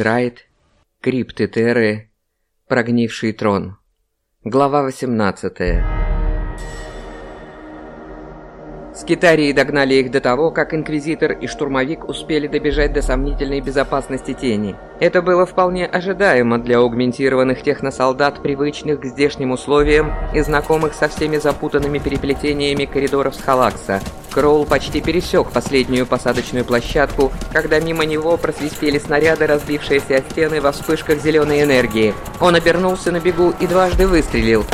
Райт, Крипты Терры, Прогнивший трон. Глава 18. Скитарии догнали их до того, как Инквизитор и Штурмовик успели добежать до сомнительной безопасности тени. Это было вполне ожидаемо для аугментированных техносолдат, привычных к здешним условиям и знакомых со всеми запутанными переплетениями коридоров Схалакса. Кроул почти пересек последнюю посадочную площадку, когда мимо него просвистели снаряды, разбившиеся о стены во вспышках зеленой энергии. Он обернулся на бегу и дважды выстрелил.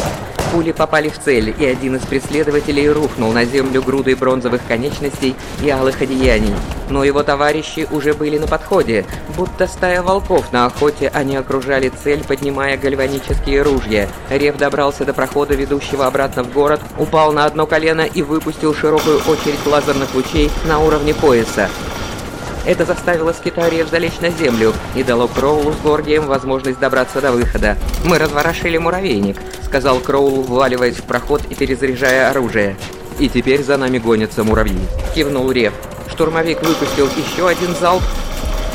Пули попали в цель, и один из преследователей рухнул на землю грудой бронзовых конечностей и алых одеяний. Но его товарищи уже были на подходе, будто стая волков на охоте они окружали цель, поднимая гальванические ружья. Рев добрался до прохода, ведущего обратно в город, упал на одно колено и выпустил широкую очередь лазерных лучей на уровне пояса. Это заставило скитариев залечь на землю и дало Кроулу с Горгием возможность добраться до выхода. «Мы разворошили муравейник», — сказал Кроул, вваливаясь в проход и перезаряжая оружие. «И теперь за нами гонятся муравьи», — кивнул Рев. Штурмовик выпустил еще один залп,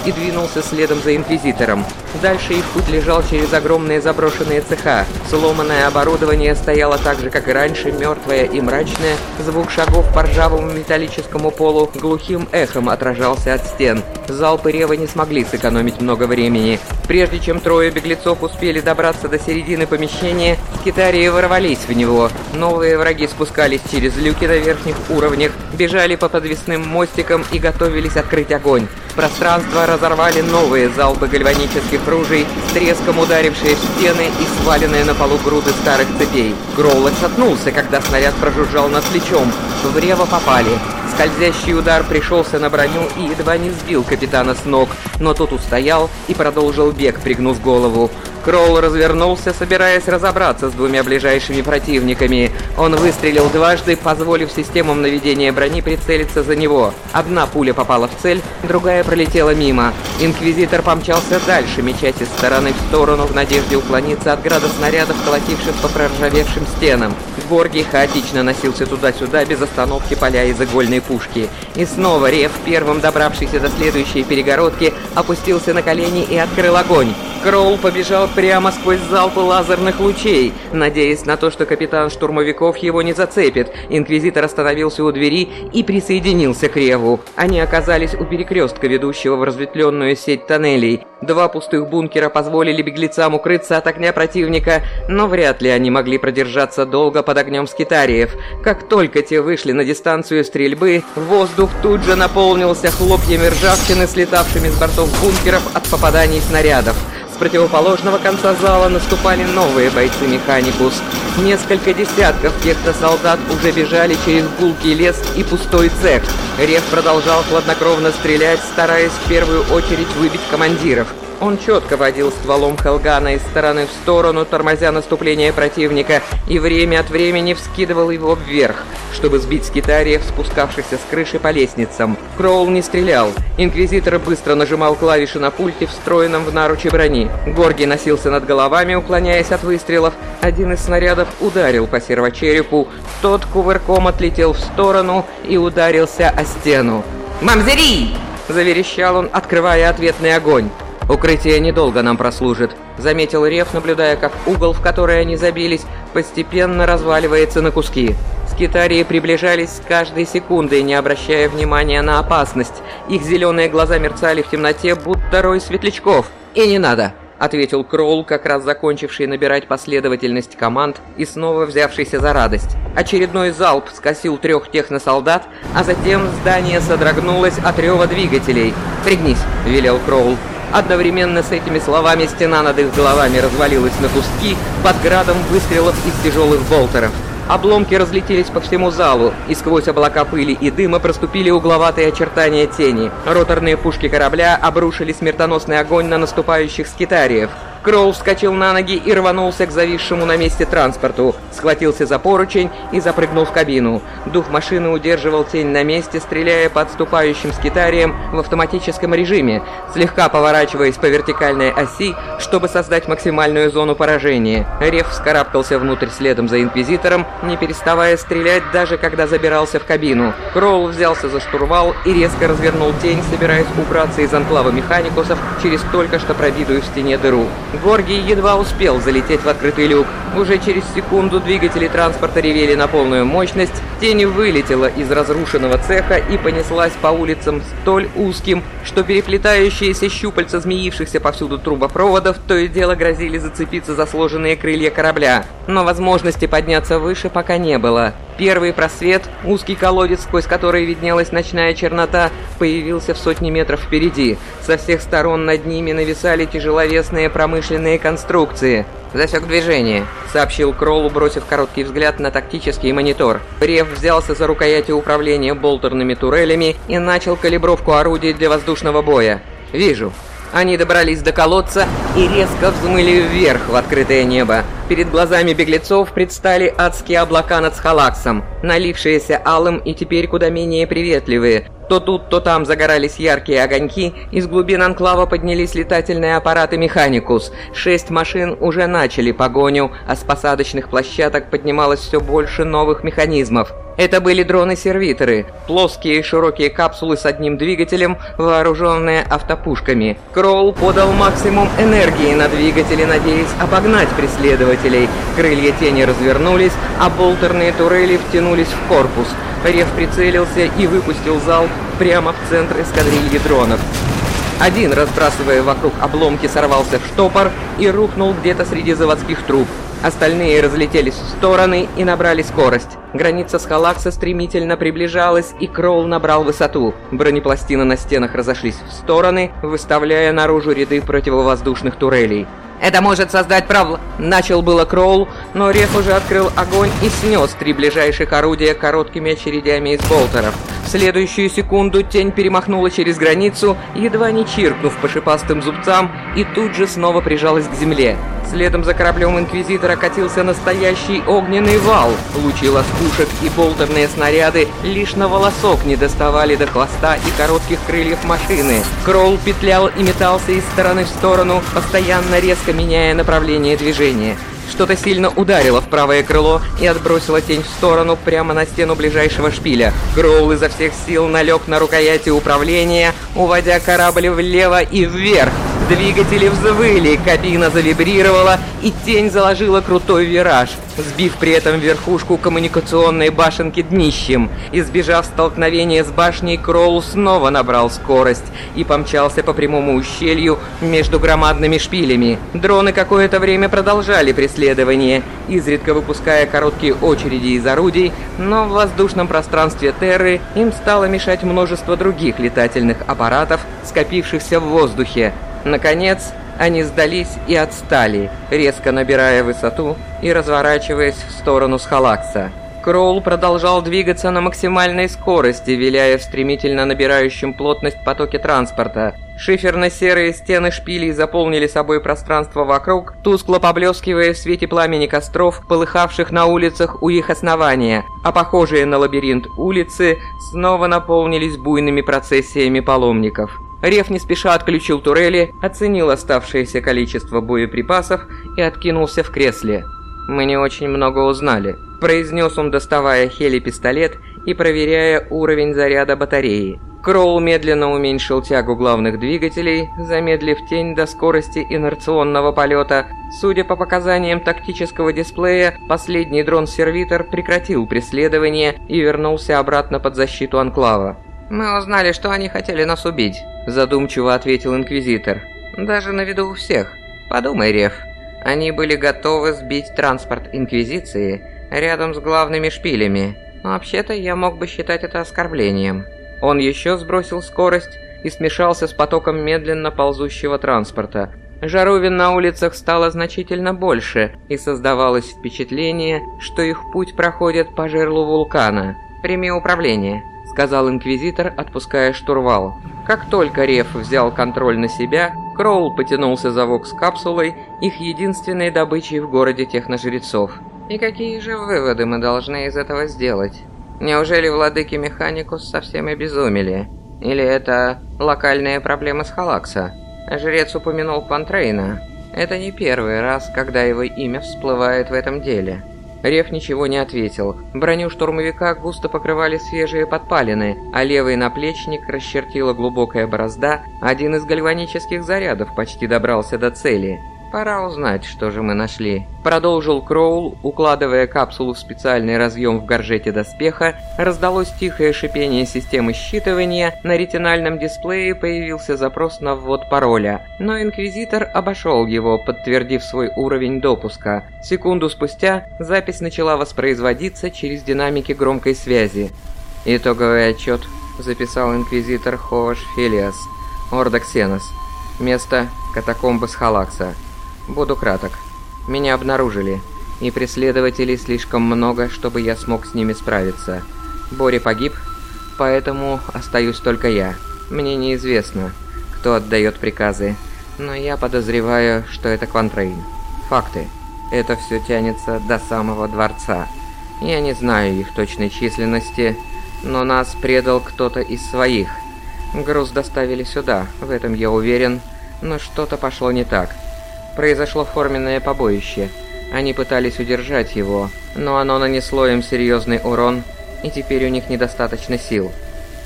и двинулся следом за Инквизитором. Дальше их путь лежал через огромные заброшенные цеха. Сломанное оборудование стояло так же, как и раньше, мертвое и мрачное. Звук шагов по ржавому металлическому полу глухим эхом отражался от стен. Залпы Рева не смогли сэкономить много времени. Прежде чем трое беглецов успели добраться до середины помещения, скитарии ворвались в него. Новые враги спускались через люки на верхних уровнях, бежали по подвесным мостикам и готовились открыть огонь. Пространство разорвали новые залпы гальванических ружей, с треском ударившие в стены и сваленные на полу груды старых цепей. Гроул отшатнулся, когда снаряд прожужжал над плечом. В рево попали. Скользящий удар пришелся на броню и едва не сбил капитана с ног, но тот устоял и продолжил бег, пригнув голову. Кроул развернулся, собираясь разобраться с двумя ближайшими противниками. Он выстрелил дважды, позволив системам наведения брони прицелиться за него. Одна пуля попала в цель, другая пролетела мимо. Инквизитор помчался дальше, мечась из стороны в сторону в надежде уклониться от града снарядов, колотивших по проржавевшим стенам. Горгий хаотично носился туда-сюда, без остановки поля из игольной пушки. И снова Рев, первым добравшийся до следующей перегородки, опустился на колени и открыл огонь. Кроул побежал прямо сквозь залпы лазерных лучей, надеясь на то, что капитан штурмовиков его не зацепит. Инквизитор остановился у двери и присоединился к Реву. Они оказались у перекрестка, ведущего в разветвленную сеть тоннелей. Два пустых бункера позволили беглецам укрыться от огня противника, но вряд ли они могли продержаться долго под огнем скитариев. Как только те вышли на дистанцию стрельбы, воздух тут же наполнился хлопьями ржавчины, слетавшими с бортов бункеров от попаданий снарядов противоположного конца зала наступали новые бойцы Механикус. Несколько десятков тех-то солдат уже бежали через гулкий лес и пустой цех. Рев продолжал хладнокровно стрелять, стараясь в первую очередь выбить командиров. Он четко водил стволом Хелгана из стороны в сторону, тормозя наступление противника, и время от времени вскидывал его вверх, чтобы сбить скитариев, спускавшихся с крыши по лестницам. Кроул не стрелял. Инквизитор быстро нажимал клавиши на пульте, встроенном в наруче брони. Горги носился над головами, уклоняясь от выстрелов. Один из снарядов ударил по сервочерепу, тот кувырком отлетел в сторону и ударился о стену. «Мамзери!» – заверещал он, открывая ответный огонь. «Укрытие недолго нам прослужит», — заметил Рев, наблюдая, как угол, в который они забились, постепенно разваливается на куски. Скитарии приближались с каждой секундой, не обращая внимания на опасность. Их зеленые глаза мерцали в темноте, будто рой светлячков. «И не надо!» — ответил Кроул, как раз закончивший набирать последовательность команд и снова взявшийся за радость. Очередной залп скосил трех техносолдат, а затем здание содрогнулось от рева двигателей. «Пригнись!» — велел Кроул. Одновременно с этими словами стена над их головами развалилась на куски под градом выстрелов из тяжелых болтеров. Обломки разлетелись по всему залу, и сквозь облака пыли и дыма проступили угловатые очертания тени. Роторные пушки корабля обрушили смертоносный огонь на наступающих скитариев. Кроул вскочил на ноги и рванулся к зависшему на месте транспорту, схватился за поручень и запрыгнул в кабину. Дух машины удерживал тень на месте, стреляя по отступающим скитариям в автоматическом режиме, слегка поворачиваясь по вертикальной оси, чтобы создать максимальную зону поражения. Рев вскарабкался внутрь следом за Инквизитором, не переставая стрелять даже когда забирался в кабину. Кроул взялся за штурвал и резко развернул тень, собираясь убраться из анклава механикусов через только что пробитую в стене дыру. Горгий едва успел залететь в открытый люк. Уже через секунду двигатели транспорта ревели на полную мощность, тень вылетела из разрушенного цеха и понеслась по улицам столь узким, что переплетающиеся щупальца змеившихся повсюду трубопроводов то и дело грозили зацепиться за сложенные крылья корабля. Но возможности подняться выше пока не было. Первый просвет, узкий колодец, сквозь который виднелась ночная чернота, появился в сотни метров впереди. Со всех сторон над ними нависали тяжеловесные промышленные конструкции. «Засек движение», — сообщил Кроллу, бросив короткий взгляд на тактический монитор. Рев взялся за рукояти управления болтерными турелями и начал калибровку орудий для воздушного боя. «Вижу». Они добрались до колодца и резко взмыли вверх в открытое небо. Перед глазами беглецов предстали адские облака над Схалаксом, налившиеся алым и теперь куда менее приветливые. То тут, то там загорались яркие огоньки, из глубин анклава поднялись летательные аппараты «Механикус». Шесть машин уже начали погоню, а с посадочных площадок поднималось все больше новых механизмов. Это были дроны-сервиторы, плоские широкие капсулы с одним двигателем, вооруженные автопушками. Кроул подал максимум энергии на двигатели, надеясь обогнать преследователей. Крылья тени развернулись, а болтерные турели втянулись в корпус. Рев прицелился и выпустил залп прямо в центр эскадрильи дронов. Один, разбрасывая вокруг обломки, сорвался в штопор и рухнул где-то среди заводских труб. Остальные разлетелись в стороны и набрали скорость. Граница Схалакса стремительно приближалась, и Кроул набрал высоту. Бронепластины на стенах разошлись в стороны, выставляя наружу ряды противовоздушных турелей. «Это может создать прав...» Начал было Кроул, но Реф уже открыл огонь и снес три ближайших орудия короткими очередями из болтеров. Следующую секунду тень перемахнула через границу, едва не чиркнув по шипастым зубцам, и тут же снова прижалась к земле. Следом за кораблем Инквизитора катился настоящий огненный вал. Лучи лоскушек и болтерные снаряды лишь на волосок не доставали до хвоста и коротких крыльев машины. Кролл петлял и метался из стороны в сторону, постоянно резко меняя направление движения. Что-то сильно ударило в правое крыло и отбросило тень в сторону прямо на стену ближайшего шпиля. Кроул изо всех сил налег на рукояти управления, уводя корабль влево и вверх. Двигатели взвыли, кабина завибрировала, и тень заложила крутой вираж, сбив при этом верхушку коммуникационной башенки днищем. Избежав столкновения с башней, Кроул снова набрал скорость и помчался по прямому ущелью между громадными шпилями. Дроны какое-то время продолжали преследование, изредка выпуская короткие очереди из орудий, но в воздушном пространстве Терры им стало мешать множество других летательных аппаратов, скопившихся в воздухе. Наконец, они сдались и отстали, резко набирая высоту и разворачиваясь в сторону Схалакса. Кроул продолжал двигаться на максимальной скорости, виляя в стремительно набирающем плотность потоке транспорта. Шиферно-серые стены шпилей заполнили собой пространство вокруг, тускло поблескивая в свете пламени костров, полыхавших на улицах у их основания, а похожие на лабиринт улицы снова наполнились буйными процессиями паломников. Рев не спеша отключил турели, оценил оставшееся количество боеприпасов и откинулся в кресле. «Мы не очень много узнали», – произнес он, доставая хели-пистолет и проверяя уровень заряда батареи. Кроул медленно уменьшил тягу главных двигателей, замедлив тень до скорости инерционного полета. Судя по показаниям тактического дисплея, последний дрон-сервитор прекратил преследование и вернулся обратно под защиту Анклава. «Мы узнали, что они хотели нас убить», – задумчиво ответил Инквизитор. «Даже на виду у всех. Подумай, Рев. Они были готовы сбить транспорт Инквизиции рядом с главными шпилями. Вообще-то я мог бы считать это оскорблением». Он еще сбросил скорость и смешался с потоком медленно ползущего транспорта. Жаровин на улицах стало значительно больше, и создавалось впечатление, что их путь проходит по жерлу вулкана. «Прими управление», сказал Инквизитор, отпуская штурвал. Как только Реф взял контроль на себя, Кроул потянулся за вокс-капсулой, их единственной добычей в городе техножрецов. И какие же выводы мы должны из этого сделать? Неужели владыки Механикус совсем обезумели? Или это локальная проблема с Халакса? Жрец упомянул Пантрейна. Это не первый раз, когда его имя всплывает в этом деле. Рев ничего не ответил. Броню штурмовика густо покрывали свежие подпалины, а левый наплечник расчертила глубокая борозда, один из гальванических зарядов почти добрался до цели. «Пора узнать, что же мы нашли», — продолжил Кроул, укладывая капсулу в специальный разъем в горжете доспеха, раздалось тихое шипение системы считывания, на ретинальном дисплее появился запрос на ввод пароля, но Инквизитор обошел его, подтвердив свой уровень допуска. Секунду спустя запись начала воспроизводиться через динамики громкой связи. «Итоговый отчет», — записал Инквизитор Ховаш Фелиас, Орда Ксенос. Место — катакомбы с Халакса. Буду краток. Меня обнаружили, и преследователей слишком много, чтобы я смог с ними справиться. Бори погиб, поэтому остаюсь только я. Мне неизвестно, кто отдает приказы, но я подозреваю, что это Квантрейн. Факты. Это все тянется до самого дворца. Я не знаю их точной численности, но нас предал кто-то из своих. Груз доставили сюда, в этом я уверен, но что-то пошло не так. Произошло форменное побоище. Они пытались удержать его, но оно нанесло им серьезный урон, и теперь у них недостаточно сил.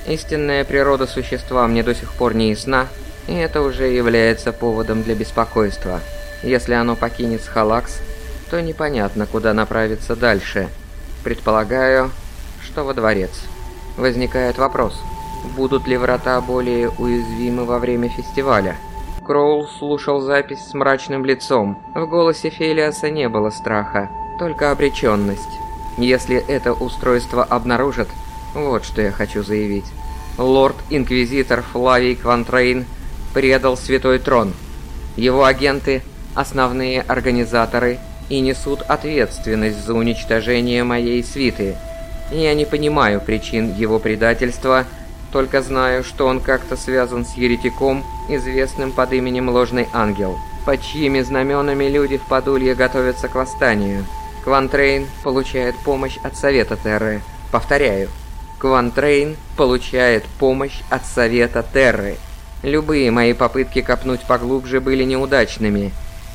Истинная природа существа мне до сих пор не ясна, и это уже является поводом для беспокойства. Если оно покинет Схалакс, то непонятно, куда направиться дальше. Предполагаю, что во дворец. Возникает вопрос, будут ли врата более уязвимы во время фестиваля? Кроул слушал запись с мрачным лицом. В голосе Фелиаса не было страха, только обреченность. Если это устройство обнаружат, вот что я хочу заявить. Лорд-инквизитор Флавий Квантрейн предал Святой Трон. Его агенты – основные организаторы и несут ответственность за уничтожение моей свиты. Я не понимаю причин его предательства – только знаю, что он как-то связан с еретиком, известным под именем Ложный Ангел, под чьими знаменами люди в Подулье готовятся к восстанию. Квантрейн получает помощь от Совета Терры. Повторяю, Квантрейн получает помощь от Совета Терры. Любые мои попытки копнуть поглубже были неудачными.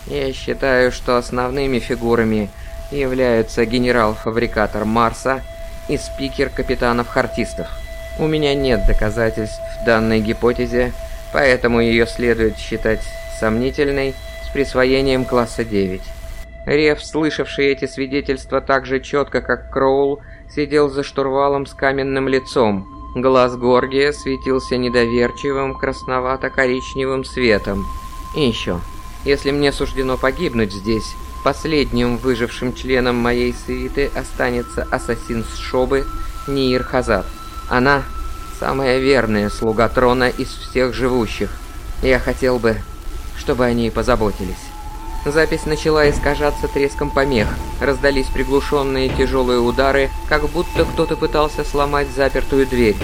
Я считаю, что основными фигурами являются генерал-фабрикатор Марса и спикер капитанов-хартистов. У меня нет доказательств данной гипотезе, поэтому ее следует считать сомнительной с присвоением класса 9. Рев, слышавший эти свидетельства так же четко, как Кроул, сидел за штурвалом с каменным лицом. Глаз Горгия светился недоверчивым красновато-коричневым светом. И еще, если мне суждено погибнуть здесь, последним выжившим членом моей свиты останется ассасин с Шобы Ниир Хазат. Она самая верная слуга трона из всех живущих. Я хотел бы, чтобы о ней позаботились. Запись начала искажаться треском помех. Раздались приглушенные тяжелые удары, как будто кто-то пытался сломать запертую дверь.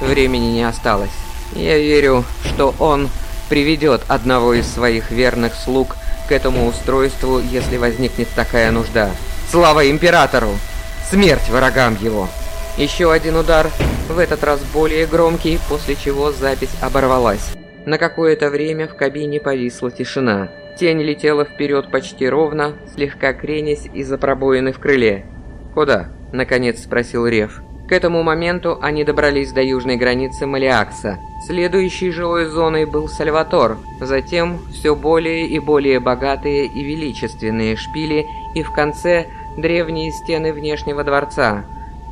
Времени не осталось. Я верю, что он приведет одного из своих верных слуг к этому устройству, если возникнет такая нужда. Слава Императору! Смерть врагам его! Еще один удар, в этот раз более громкий, после чего запись оборвалась. На какое-то время в кабине повисла тишина. Тень летела вперед почти ровно, слегка кренясь из-за пробоины в крыле. «Куда?» – наконец спросил Рев. К этому моменту они добрались до южной границы Малиакса. Следующей жилой зоной был Сальватор, затем все более и более богатые и величественные шпили и в конце древние стены внешнего дворца,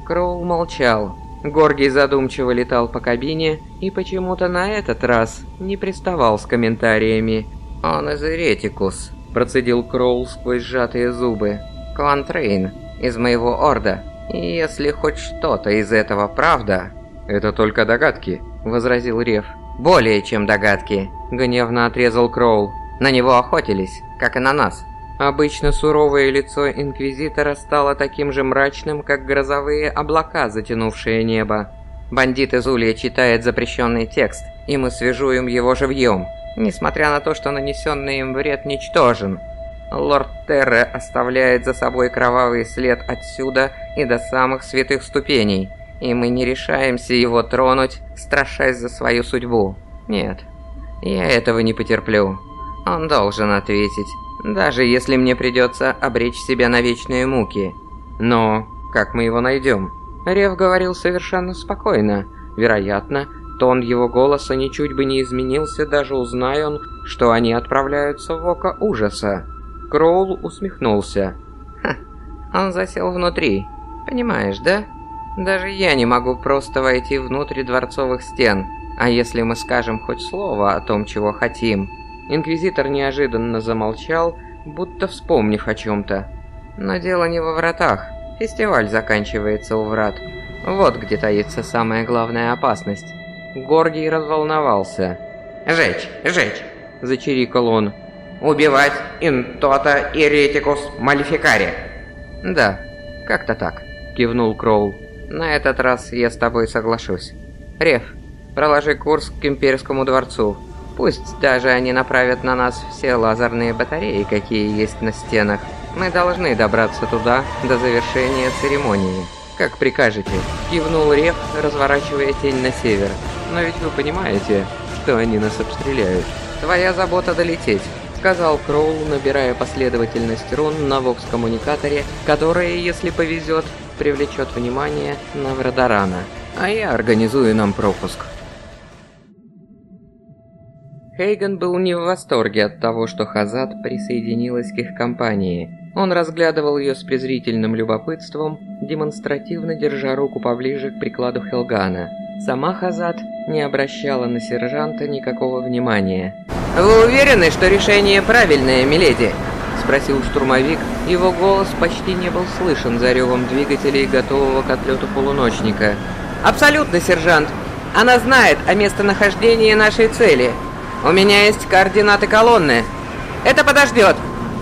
Кроул молчал. Горгий задумчиво летал по кабине и почему-то на этот раз не приставал с комментариями. «Он из Эретикус», – процедил Кроул сквозь сжатые зубы. «Квантрейн, из моего Орда. И если хоть что-то из этого правда...» «Это только догадки», – возразил Рев. «Более чем догадки», – гневно отрезал Кроул. «На него охотились, как и на нас». Обычно суровое лицо Инквизитора стало таким же мрачным, как грозовые облака, затянувшие небо. Бандит из Улья читает запрещенный текст, и мы свяжуем его живьем, несмотря на то, что нанесенный им вред ничтожен. Лорд Терре оставляет за собой кровавый след отсюда и до самых святых ступеней, и мы не решаемся его тронуть, страшась за свою судьбу. Нет, я этого не потерплю. Он должен ответить, даже если мне придется обречь себя на вечные муки. Но как мы его найдем? Рев говорил совершенно спокойно. Вероятно, тон его голоса ничуть бы не изменился, даже узная он, что они отправляются в око ужаса. Кроул усмехнулся. «Ха, он засел внутри. Понимаешь, да? Даже я не могу просто войти внутрь дворцовых стен. А если мы скажем хоть слово о том, чего хотим, Инквизитор неожиданно замолчал, будто вспомнив о чем-то. Но дело не во вратах. Фестиваль заканчивается у врат. Вот где таится самая главная опасность. Горгий разволновался. «Жечь! Жечь!» – зачирикал он. «Убивать интота еретикус малификари!» «Да, как-то так», – кивнул Кроул. «На этот раз я с тобой соглашусь. Рев, проложи курс к Имперскому дворцу. Пусть даже они направят на нас все лазерные батареи, какие есть на стенах. Мы должны добраться туда до завершения церемонии. Как прикажете, кивнул Рев, разворачивая тень на север. Но ведь вы понимаете, что они нас обстреляют. Твоя забота долететь, сказал Кроул, набирая последовательность рун на вокс-коммуникаторе, которая, если повезет, привлечет внимание Наврадарана. А я организую нам пропуск. Хейган был не в восторге от того, что Хазат присоединилась к их компании. Он разглядывал ее с презрительным любопытством, демонстративно держа руку поближе к прикладу Хелгана. Сама Хазат не обращала на сержанта никакого внимания. «Вы уверены, что решение правильное, миледи?» – спросил штурмовик. Его голос почти не был слышен за ревом двигателей, готового к отлету полуночника. «Абсолютно, сержант! Она знает о местонахождении нашей цели!» У меня есть координаты колонны. Это подождет.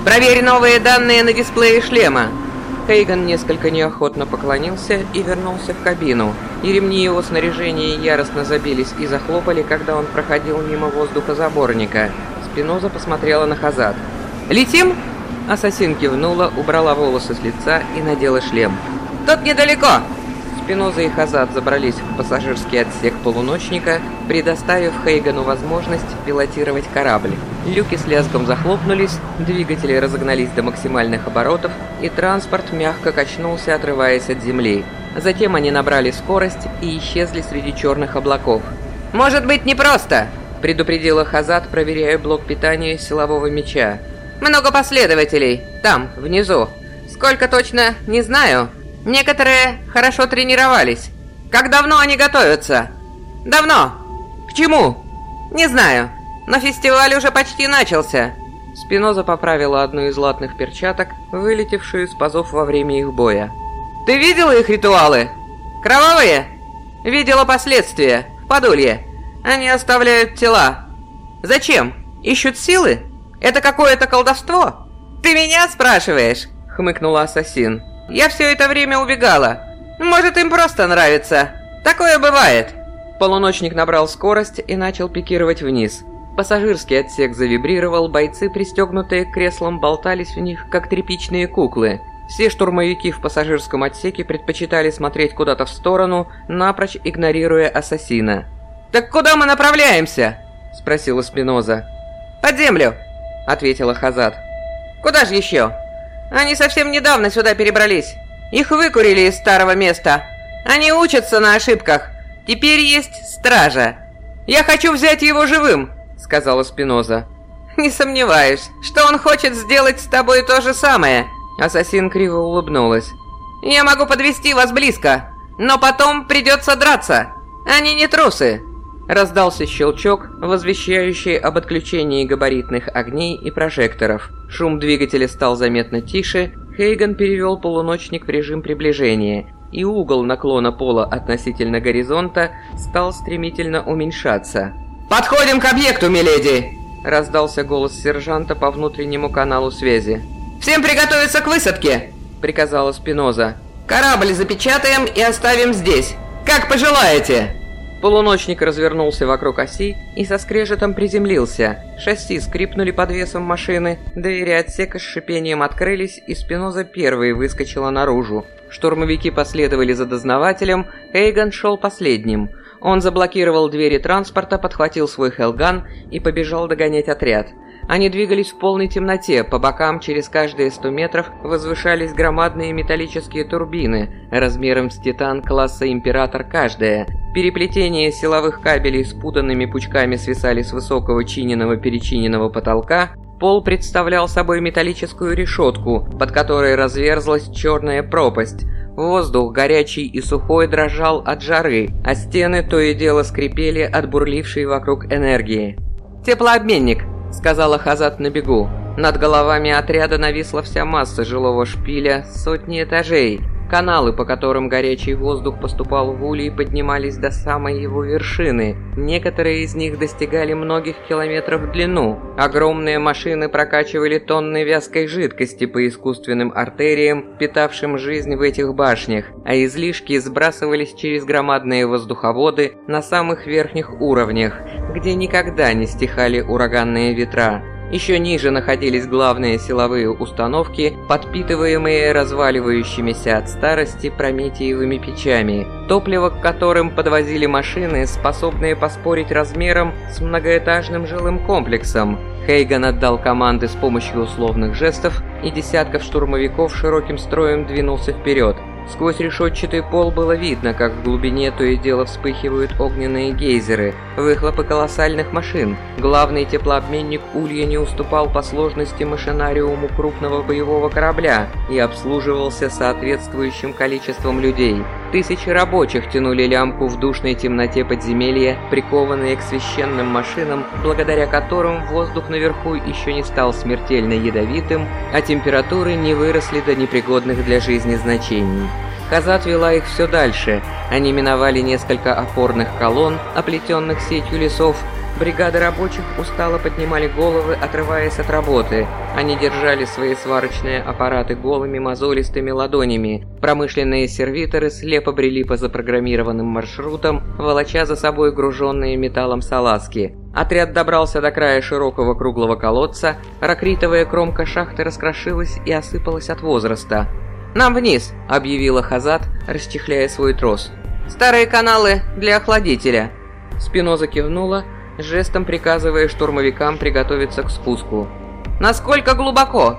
Проверь новые данные на дисплее шлема. Хейган несколько неохотно поклонился и вернулся в кабину, и ремни его снаряжения яростно забились и захлопали, когда он проходил мимо воздухозаборника. Спиноза посмотрела на Хазат. «Летим?» Ассасин кивнула, убрала волосы с лица и надела шлем. «Тут недалеко!» Спиноза и Хазат забрались в пассажирский отсек полуночника, предоставив Хейгану возможность пилотировать корабль. Люки с лязгом захлопнулись, двигатели разогнались до максимальных оборотов, и транспорт мягко качнулся, отрываясь от земли. Затем они набрали скорость и исчезли среди черных облаков. «Может быть непросто!» – предупредила Хазат, проверяя блок питания силового меча. «Много последователей. Там, внизу. Сколько точно, не знаю, Некоторые хорошо тренировались. Как давно они готовятся? Давно. К чему? Не знаю. Но фестиваль уже почти начался. Спиноза поправила одну из латных перчаток, вылетевшую из пазов во время их боя. Ты видела их ритуалы? Кровавые? Видела последствия. В Подолье. Они оставляют тела. Зачем? Ищут силы? Это какое-то колдовство? Ты меня спрашиваешь? Хмыкнула ассасин. Я все это время убегала. Может, им просто нравится. Такое бывает. Полуночник набрал скорость и начал пикировать вниз. Пассажирский отсек завибрировал, бойцы, пристегнутые к креслам, болтались в них, как тряпичные куклы. Все штурмовики в пассажирском отсеке предпочитали смотреть куда-то в сторону, напрочь игнорируя ассасина. «Так куда мы направляемся?» – спросила Спиноза. «Под землю», – ответила Хазат. «Куда же еще?» Они совсем недавно сюда перебрались. Их выкурили из старого места. Они учатся на ошибках. Теперь есть стража. Я хочу взять его живым, сказала Спиноза. Не сомневаюсь, что он хочет сделать с тобой то же самое. Ассасин криво улыбнулась. Я могу подвести вас близко, но потом придется драться. Они не трусы. Раздался щелчок, возвещающий об отключении габаритных огней и прожекторов. Шум двигателя стал заметно тише, Хейган перевел полуночник в режим приближения, и угол наклона пола относительно горизонта стал стремительно уменьшаться. «Подходим к объекту, миледи!» – раздался голос сержанта по внутреннему каналу связи. «Всем приготовиться к высадке!» – приказала Спиноза. «Корабль запечатаем и оставим здесь. «Как пожелаете!» Полуночник развернулся вокруг оси и со скрежетом приземлился. Шасси скрипнули под весом машины, двери отсека с шипением открылись, и Спиноза первой выскочила наружу. Штурмовики последовали за дознавателем, Эйгон шел последним. Он заблокировал двери транспорта, подхватил свой хелган и побежал догонять отряд. Они двигались в полной темноте, по бокам через каждые 100 метров возвышались громадные металлические турбины, размером с титан класса Император каждая. Переплетения силовых кабелей с путанными пучками свисали с высокого чиненного-перечиненного потолка, Пол представлял собой металлическую решетку, под которой разверзлась черная пропасть. Воздух, горячий и сухой, дрожал от жары, а стены то и дело скрипели от бурлившей вокруг энергии. «Теплообменник!» — сказала Хазат на бегу. Над головами отряда нависла вся масса жилого шпиля, сотни этажей. Каналы, по которым горячий воздух поступал в улей, поднимались до самой его вершины. Некоторые из них достигали многих километров в длину. Огромные машины прокачивали тонны вязкой жидкости по искусственным артериям, питавшим жизнь в этих башнях, а излишки сбрасывались через громадные воздуховоды на самых верхних уровнях, где никогда не стихали ураганные ветра. Еще ниже находились главные силовые установки, подпитываемые разваливающимися от старости прометиевыми печами, топливо к которым подвозили машины, способные поспорить размером с многоэтажным жилым комплексом. Хейган отдал команды с помощью условных жестов, и десятков штурмовиков широким строем двинулся вперед – Сквозь решетчатый пол было видно, как в глубине то и дело вспыхивают огненные гейзеры, выхлопы колоссальных машин. Главный теплообменник Улья не уступал по сложности машинариуму крупного боевого корабля и обслуживался соответствующим количеством людей. Тысячи рабочих тянули лямку в душной темноте подземелья, прикованные к священным машинам, благодаря которым воздух наверху еще не стал смертельно ядовитым, а температуры не выросли до непригодных для жизни значений. Казат вела их все дальше. Они миновали несколько опорных колонн, оплетенных сетью лесов, Бригады рабочих устало поднимали головы, отрываясь от работы. Они держали свои сварочные аппараты голыми мозолистыми ладонями. Промышленные сервиторы слепо брели по запрограммированным маршрутам, волоча за собой груженные металлом салазки. Отряд добрался до края широкого круглого колодца, ракритовая кромка шахты раскрошилась и осыпалась от возраста. «Нам вниз!» – объявила Хазат, расчехляя свой трос. «Старые каналы для охладителя!» Спиноза кивнула, жестом приказывая штурмовикам приготовиться к спуску. «Насколько глубоко?»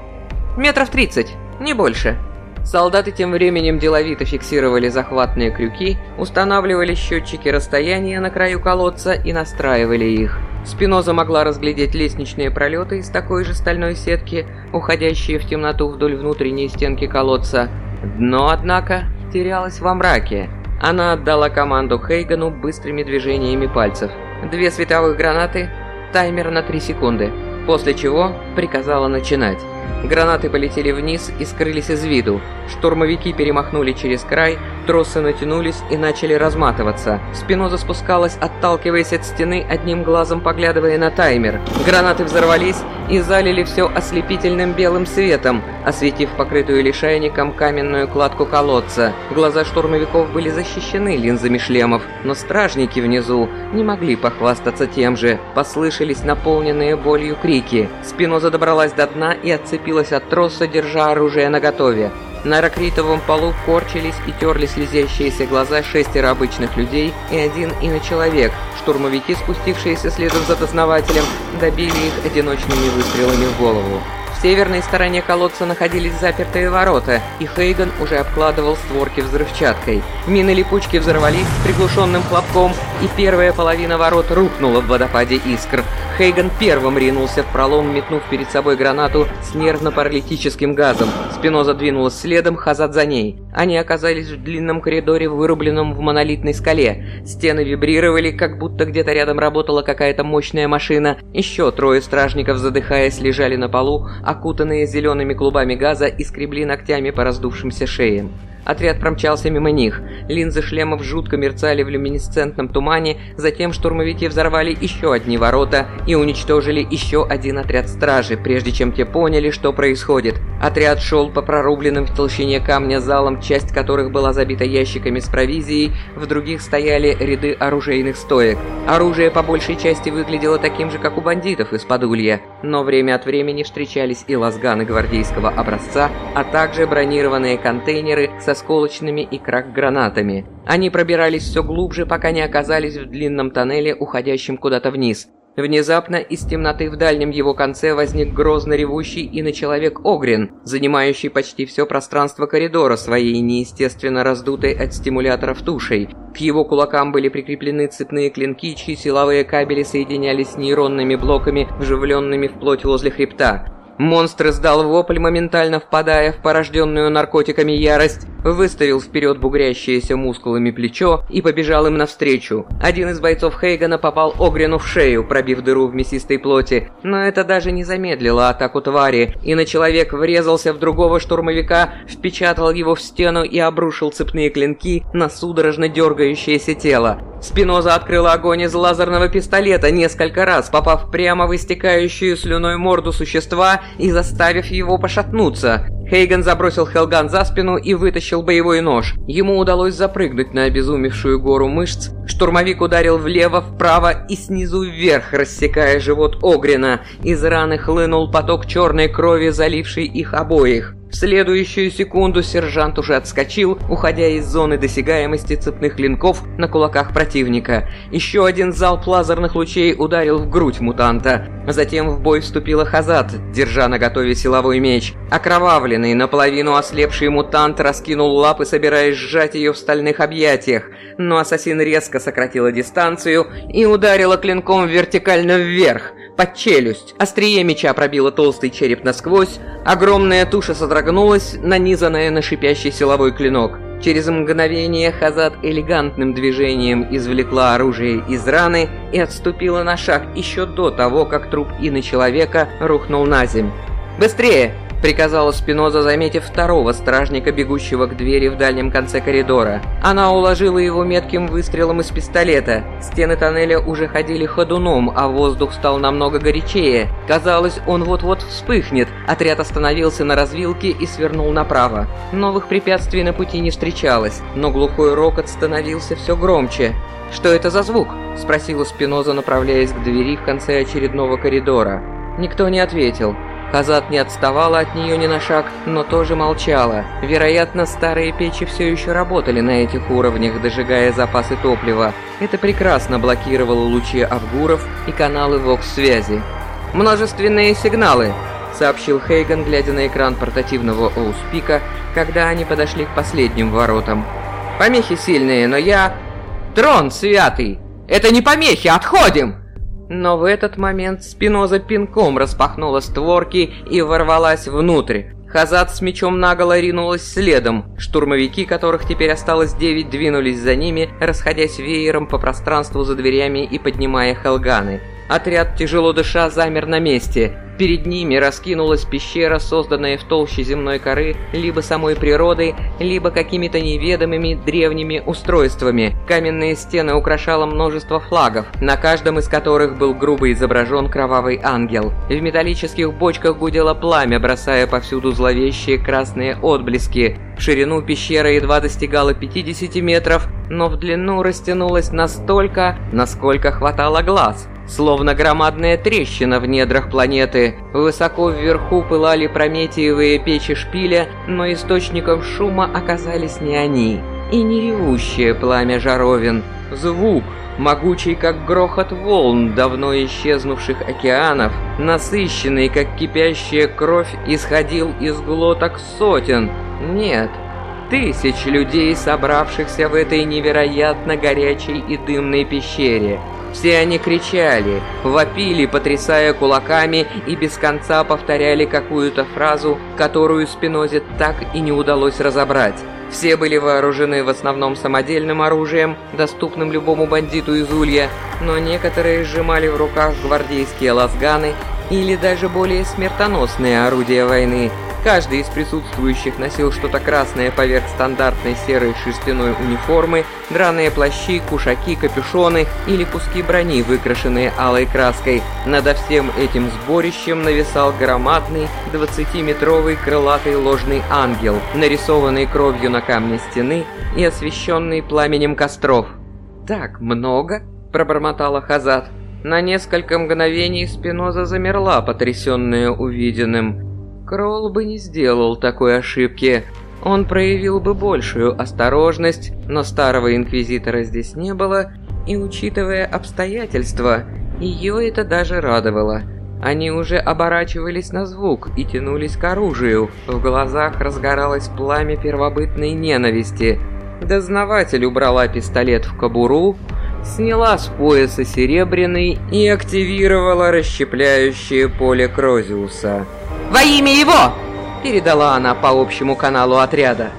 «Метров тридцать, не больше». Солдаты тем временем деловито фиксировали захватные крюки, устанавливали счетчики расстояния на краю колодца и настраивали их. Спиноза могла разглядеть лестничные пролеты из такой же стальной сетки, уходящие в темноту вдоль внутренней стенки колодца. Дно, однако, терялось во мраке. Она отдала команду Хейгану быстрыми движениями пальцев две световых гранаты, таймер на 3 секунды, после чего приказала начинать. Гранаты полетели вниз и скрылись из виду. Штурмовики перемахнули через край, тросы натянулись и начали разматываться. Спиноза спускалась, отталкиваясь от стены, одним глазом поглядывая на таймер. Гранаты взорвались и залили все ослепительным белым светом, осветив покрытую лишайником каменную кладку колодца. Глаза штурмовиков были защищены линзами шлемов, но стражники внизу не могли похвастаться тем же. Послышались наполненные болью крики. Спиноза добралась до дна и отцепилась от троса, держа оружие наготове. На ракритовом полу корчились и терли слезящиеся глаза шестеро обычных людей и один иночеловек. Штурмовики, спустившиеся следом за дознавателем, добили их одиночными выстрелами в голову. В северной стороне колодца находились запертые ворота, и Хейган уже обкладывал створки взрывчаткой. Мины-липучки взорвались с приглушенным хлопком, и первая половина ворот рухнула в водопаде искр. Хейган первым ринулся в пролом, метнув перед собой гранату с нервно-паралитическим газом. Спиноза двинулась следом, Хазат за ней. Они оказались в длинном коридоре, вырубленном в монолитной скале. Стены вибрировали, как будто где-то рядом работала какая-то мощная машина. Еще трое стражников, задыхаясь, лежали на полу, окутанные зелеными клубами газа и скребли ногтями по раздувшимся шеям. Отряд промчался мимо них. Линзы шлемов жутко мерцали в люминесцентном тумане, затем штурмовики взорвали еще одни ворота и уничтожили еще один отряд стражи, прежде чем те поняли, что происходит. Отряд шел по прорубленным в толщине камня залам, часть которых была забита ящиками с провизией, в других стояли ряды оружейных стоек. Оружие по большей части выглядело таким же, как у бандитов из Подулья, но время от времени встречались и лазганы гвардейского образца, а также бронированные контейнеры со сколочными и крак-гранатами. Они пробирались все глубже, пока не оказались в длинном тоннеле, уходящем куда-то вниз. Внезапно из темноты в дальнем его конце возник грозно ревущий иночеловек Огрин, занимающий почти все пространство коридора своей неестественно раздутой от стимуляторов тушей. К его кулакам были прикреплены цепные клинки, чьи силовые кабели соединялись с нейронными блоками, вживленными в плоть возле хребта. Монстр издал вопль, моментально впадая в порожденную наркотиками ярость, выставил вперед бугрящееся мускулами плечо и побежал им навстречу. Один из бойцов Хейгана попал Огрину в шею, пробив дыру в мясистой плоти, но это даже не замедлило атаку твари, и на человек врезался в другого штурмовика, впечатал его в стену и обрушил цепные клинки на судорожно дергающееся тело. Спиноза открыла огонь из лазерного пистолета несколько раз, попав прямо в истекающую слюной морду существа и заставив его пошатнуться. Хейган забросил Хелган за спину и вытащил боевой нож. Ему удалось запрыгнуть на обезумевшую гору мышц. Штурмовик ударил влево, вправо и снизу вверх, рассекая живот Огрина. Из раны хлынул поток черной крови, заливший их обоих. В следующую секунду сержант уже отскочил, уходя из зоны досягаемости цепных клинков на кулаках противника. Еще один залп лазерных лучей ударил в грудь мутанта. Затем в бой вступила Хазат, держа на готове силовой меч. Окровавленный, наполовину ослепший мутант раскинул лапы, собираясь сжать ее в стальных объятиях. Но ассасин резко сократила дистанцию и ударила клинком вертикально вверх под челюсть. Острие меча пробило толстый череп насквозь, огромная туша содрогнулась, нанизанная на шипящий силовой клинок. Через мгновение Хазат элегантным движением извлекла оружие из раны и отступила на шаг еще до того, как труп ины человека рухнул на земь. «Быстрее!» Приказала Спиноза, заметив второго стражника, бегущего к двери в дальнем конце коридора. Она уложила его метким выстрелом из пистолета. Стены тоннеля уже ходили ходуном, а воздух стал намного горячее. Казалось, он вот-вот вспыхнет. Отряд остановился на развилке и свернул направо. Новых препятствий на пути не встречалось, но глухой рокот становился все громче. «Что это за звук?» – спросила Спиноза, направляясь к двери в конце очередного коридора. Никто не ответил. Хазат не отставала от нее ни на шаг, но тоже молчала. Вероятно, старые печи все еще работали на этих уровнях, дожигая запасы топлива. Это прекрасно блокировало лучи Авгуров и каналы ВОКС-связи. «Множественные сигналы», — сообщил Хейган, глядя на экран портативного Оуспика, когда они подошли к последним воротам. «Помехи сильные, но я...» «Трон святый! Это не помехи, отходим!» Но в этот момент Спиноза пинком распахнула створки и ворвалась внутрь. Хазат с мечом наголо ринулась следом. Штурмовики, которых теперь осталось девять, двинулись за ними, расходясь веером по пространству за дверями и поднимая хелганы. Отряд, тяжело дыша, замер на месте. Перед ними раскинулась пещера, созданная в толще земной коры либо самой природой, либо какими-то неведомыми древними устройствами. Каменные стены украшало множество флагов, на каждом из которых был грубо изображен кровавый ангел. В металлических бочках гудело пламя, бросая повсюду зловещие красные отблески. В ширину пещера едва достигала 50 метров, но в длину растянулась настолько, насколько хватало глаз. Словно громадная трещина в недрах планеты, высоко вверху пылали прометиевые печи шпиля, но источником шума оказались не они, и не ревущее пламя жаровин. Звук, могучий как грохот волн давно исчезнувших океанов, насыщенный как кипящая кровь, исходил из глоток сотен, нет, тысяч людей, собравшихся в этой невероятно горячей и дымной пещере. Все они кричали, вопили, потрясая кулаками и без конца повторяли какую-то фразу, которую Спинозе так и не удалось разобрать. Все были вооружены в основном самодельным оружием, доступным любому бандиту из Улья, но некоторые сжимали в руках гвардейские лазганы или даже более смертоносные орудия войны, Каждый из присутствующих носил что-то красное поверх стандартной серой шерстяной униформы, драные плащи, кушаки, капюшоны или куски брони, выкрашенные алой краской. Над всем этим сборищем нависал громадный 20-метровый крылатый ложный ангел, нарисованный кровью на камне стены и освещенный пламенем костров. «Так много?» – пробормотала Хазат. На несколько мгновений Спиноза замерла, потрясенная увиденным. Кролл бы не сделал такой ошибки. Он проявил бы большую осторожность, но старого инквизитора здесь не было, и учитывая обстоятельства, ее это даже радовало. Они уже оборачивались на звук и тянулись к оружию. В глазах разгоралось пламя первобытной ненависти. Дознаватель убрала пистолет в кобуру, сняла с пояса серебряный и активировала расщепляющее поле Крозиуса. Во имя его!» Передала она по общему каналу отряда.